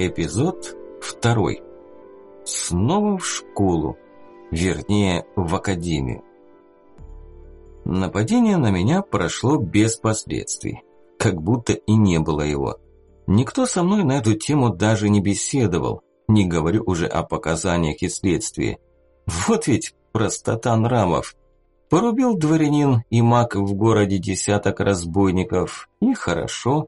Эпизод второй. Снова в школу. Вернее, в академию. Нападение на меня прошло без последствий. Как будто и не было его. Никто со мной на эту тему даже не беседовал. Не говорю уже о показаниях и следствии. Вот ведь простота нравов. Порубил дворянин и маг в городе десяток разбойников. И хорошо.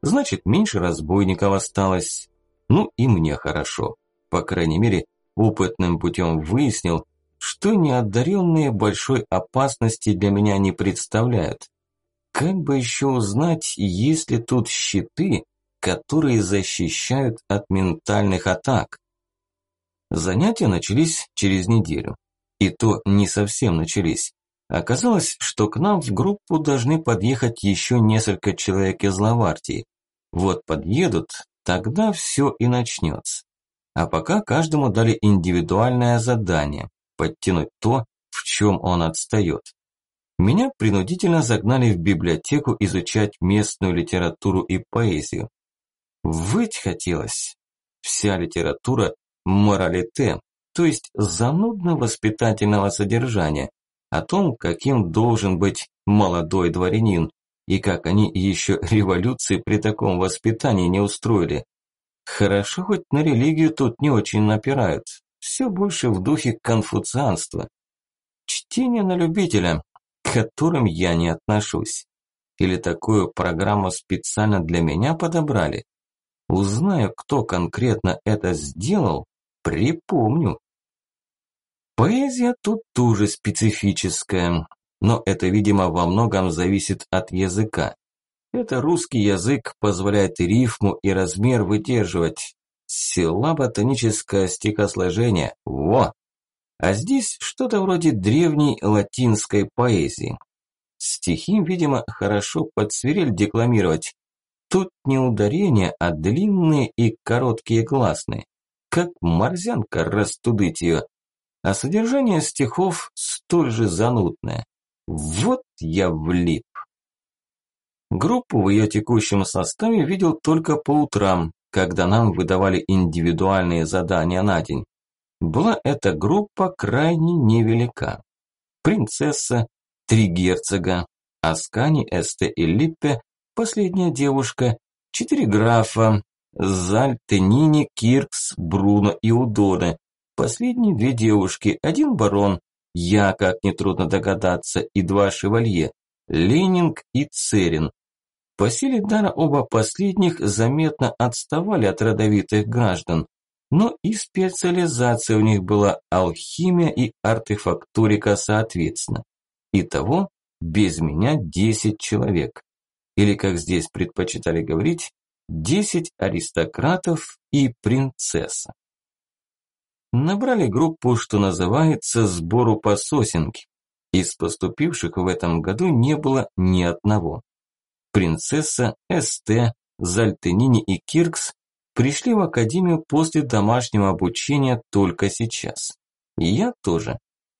Значит, меньше разбойников осталось. Ну и мне хорошо. По крайней мере, опытным путем выяснил, что неодаренные большой опасности для меня не представляют. Как бы еще узнать, есть ли тут щиты, которые защищают от ментальных атак? Занятия начались через неделю. И то не совсем начались. Оказалось, что к нам в группу должны подъехать еще несколько человек из Лавартии. Вот подъедут, тогда все и начнется. А пока каждому дали индивидуальное задание – подтянуть то, в чем он отстает. Меня принудительно загнали в библиотеку изучать местную литературу и поэзию. Выть хотелось. Вся литература – моралите, то есть занудно-воспитательного содержания, о том, каким должен быть молодой дворянин, и как они еще революции при таком воспитании не устроили. Хорошо, хоть на религию тут не очень напирают. Все больше в духе конфуцианства. Чтение на любителя, к которым я не отношусь. Или такую программу специально для меня подобрали. Узнаю, кто конкретно это сделал, припомню. Поэзия тут тоже специфическая, но это, видимо, во многом зависит от языка. Это русский язык позволяет и рифму, и размер выдерживать. Силаботоническое стихосложение. Во! А здесь что-то вроде древней латинской поэзии. Стихи, видимо, хорошо под свирель декламировать. Тут не ударения, а длинные и короткие гласные. Как морзянка растудыть ее а содержание стихов столь же занудное. Вот я влип. Группу в ее текущем составе видел только по утрам, когда нам выдавали индивидуальные задания на день. Была эта группа крайне невелика. Принцесса, три герцога, Аскани, Эсте и Липпе, последняя девушка, четыре графа, Заль, Тенини, Киркс, Бруно и Удоне, Последние две девушки, один барон, я, как нетрудно догадаться, и два шевалье, Ленинг и Церин. По силе дара оба последних заметно отставали от родовитых граждан, но и специализация у них была алхимия и артефактурика соответственно. Итого без меня 10 человек. Или, как здесь предпочитали говорить, 10 аристократов и принцесса. Набрали группу, что называется, сбору по сосенке. Из поступивших в этом году не было ни одного. Принцесса, СТ, Зальтенини и Киркс пришли в академию после домашнего обучения только сейчас. Я тоже.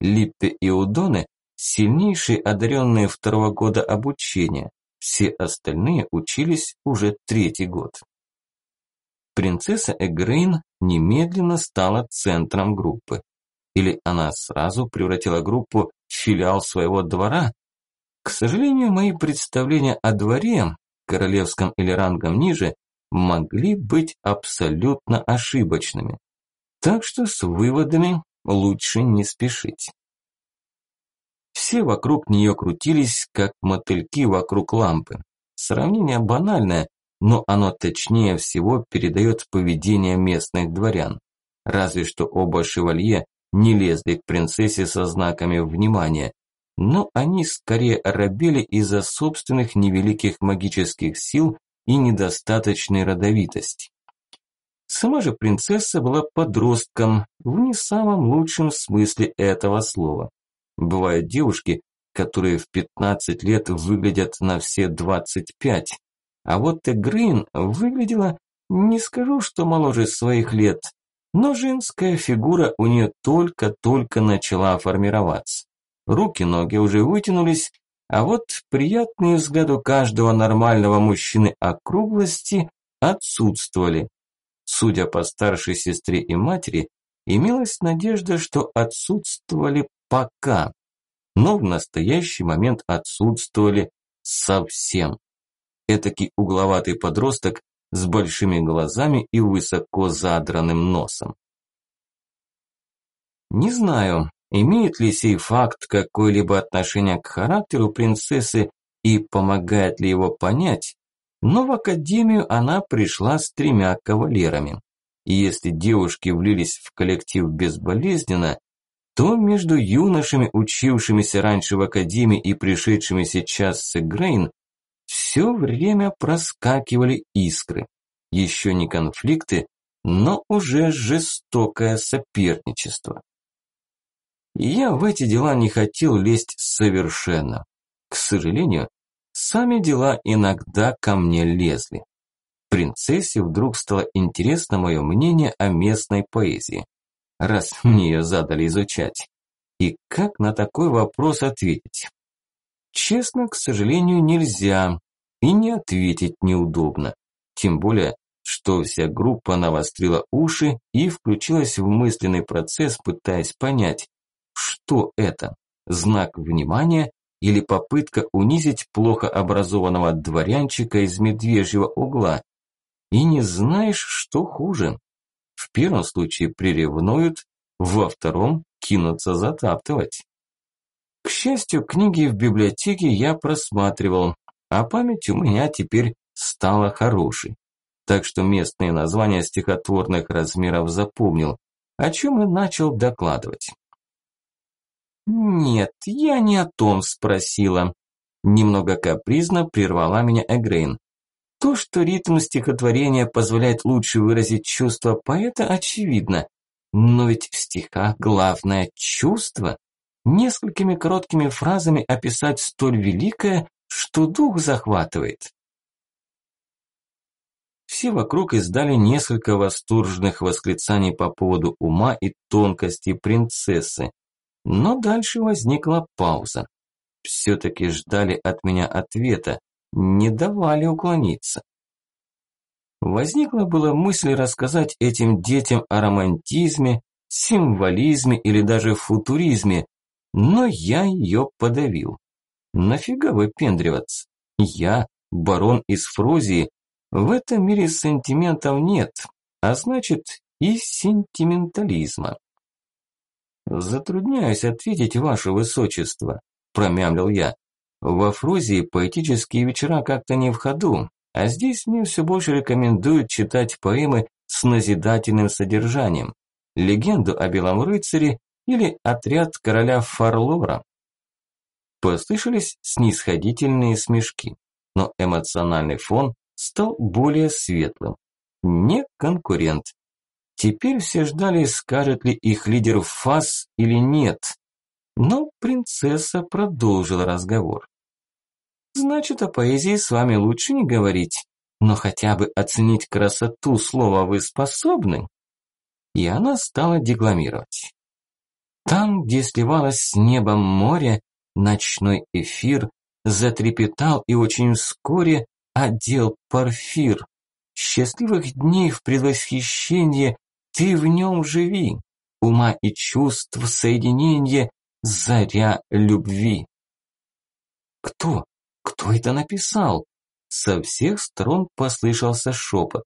Липпе и Удоне – сильнейшие одаренные второго года обучения. Все остальные учились уже третий год принцесса Эгрейн немедленно стала центром группы. Или она сразу превратила группу в филиал своего двора? К сожалению, мои представления о дворе, королевском или рангом ниже, могли быть абсолютно ошибочными. Так что с выводами лучше не спешить. Все вокруг нее крутились, как мотыльки вокруг лампы. Сравнение банальное, но оно точнее всего передает поведение местных дворян. Разве что оба шевалье не лезли к принцессе со знаками внимания, но они скорее робели из-за собственных невеликих магических сил и недостаточной родовитости. Сама же принцесса была подростком в не самом лучшем смысле этого слова. Бывают девушки, которые в 15 лет выглядят на все 25, а вот Эгрин выглядела, не скажу, что моложе своих лет, но женская фигура у нее только-только начала формироваться. Руки-ноги уже вытянулись, а вот приятные взгляду каждого нормального мужчины округлости отсутствовали. Судя по старшей сестре и матери, имелась надежда, что отсутствовали пока, но в настоящий момент отсутствовали совсем. Этакий угловатый подросток с большими глазами и высоко задранным носом. Не знаю, имеет ли сей факт какое-либо отношение к характеру принцессы и помогает ли его понять, но в академию она пришла с тремя кавалерами. И если девушки влились в коллектив безболезненно, то между юношами, учившимися раньше в академии и пришедшими сейчас с Игрейн, все время проскакивали искры. Еще не конфликты, но уже жестокое соперничество. Я в эти дела не хотел лезть совершенно. К сожалению, сами дела иногда ко мне лезли. Принцессе вдруг стало интересно мое мнение о местной поэзии, раз мне ее задали изучать. И как на такой вопрос ответить? Честно, к сожалению, нельзя, и не ответить неудобно. Тем более, что вся группа навострила уши и включилась в мысленный процесс, пытаясь понять, что это? Знак внимания или попытка унизить плохо образованного дворянчика из медвежьего угла? И не знаешь, что хуже. В первом случае приревнуют, во втором кинутся затаптывать. К счастью, книги в библиотеке я просматривал, а память у меня теперь стала хорошей. Так что местные названия стихотворных размеров запомнил, о чем и начал докладывать. «Нет, я не о том спросила». Немного капризно прервала меня Эгрейн. То, что ритм стихотворения позволяет лучше выразить чувство поэта, очевидно. Но ведь в стихах главное чувство. Несколькими короткими фразами описать столь великое, что дух захватывает. Все вокруг издали несколько восторженных восклицаний по поводу ума и тонкости принцессы. Но дальше возникла пауза. Все-таки ждали от меня ответа, не давали уклониться. Возникла была мысль рассказать этим детям о романтизме, символизме или даже футуризме, но я ее подавил. Нафига выпендриваться? Я, барон из Фрозии, в этом мире сантиментов нет, а значит и сентиментализма. «Затрудняюсь ответить, ваше высочество», – промямлил я. «Во Фрузии поэтические вечера как-то не в ходу, а здесь мне все больше рекомендуют читать поэмы с назидательным содержанием, легенду о Белом рыцаре или отряд короля Фарлора». Послышались снисходительные смешки, но эмоциональный фон стал более светлым. Не конкурент, Теперь все ждали, скажет ли их лидер фас или нет. Но принцесса продолжила разговор. «Значит, о поэзии с вами лучше не говорить, но хотя бы оценить красоту слова вы способны?» И она стала декламировать. Там, где сливалось с небом море, ночной эфир затрепетал и очень вскоре одел парфир. Счастливых дней в предвосхищение ты в нем живи, ума и чувств соединение, заря любви. Кто? Кто это написал? Со всех сторон послышался шепот.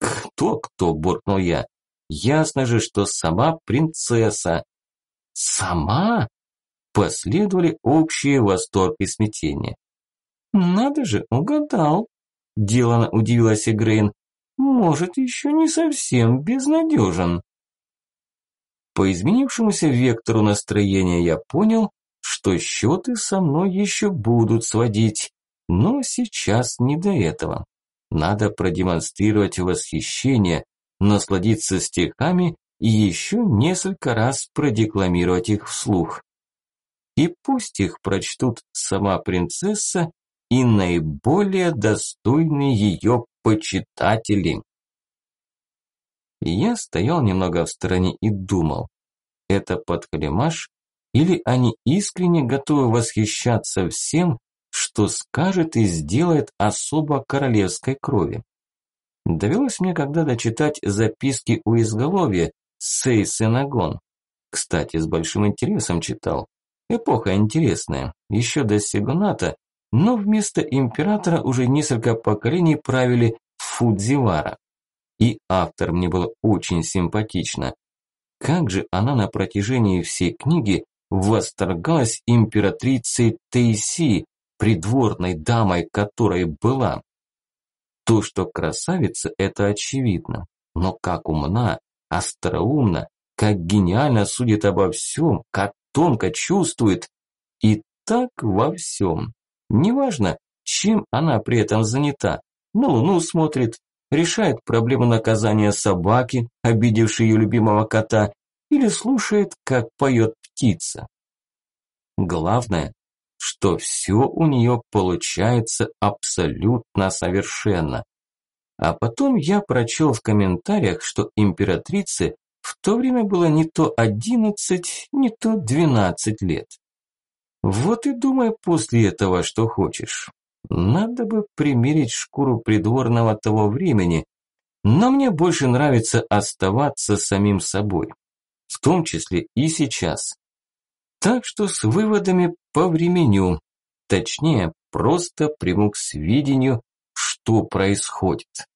«Кто-кто?» – буркнул я. «Ясно же, что сама принцесса». «Сама?» – последовали общие восторг и смятение. «Надо же, угадал!» – делано удивилась Игрейн может, еще не совсем безнадежен. По изменившемуся вектору настроения я понял, что счеты со мной еще будут сводить, но сейчас не до этого. Надо продемонстрировать восхищение, насладиться стихами и еще несколько раз продекламировать их вслух. И пусть их прочтут сама принцесса и наиболее достойные ее почитатели. Я стоял немного в стороне и думал, это подхалимаш или они искренне готовы восхищаться всем, что скажет и сделает особо королевской крови. Довелось мне когда-то читать записки у изголовья Сей Сенагон. Кстати, с большим интересом читал. Эпоха интересная, еще до Сигуната, но вместо императора уже несколько поколений правили Фудзивара. И автор мне был очень симпатична. Как же она на протяжении всей книги восторгалась императрицей Тейси, придворной дамой которой была. То, что красавица, это очевидно. Но как умна, остроумна, как гениально судит обо всем, как тонко чувствует. И так во всем. Неважно, чем она при этом занята. На луну смотрит, решает проблему наказания собаки, обидевшей ее любимого кота, или слушает, как поет птица. Главное, что все у нее получается абсолютно совершенно. А потом я прочел в комментариях, что императрице в то время было не то 11, не то 12 лет. Вот и думай после этого, что хочешь. Надо бы примерить шкуру придворного того времени, но мне больше нравится оставаться самим собой, в том числе и сейчас. Так что с выводами по времени, точнее, просто приму к сведению, что происходит.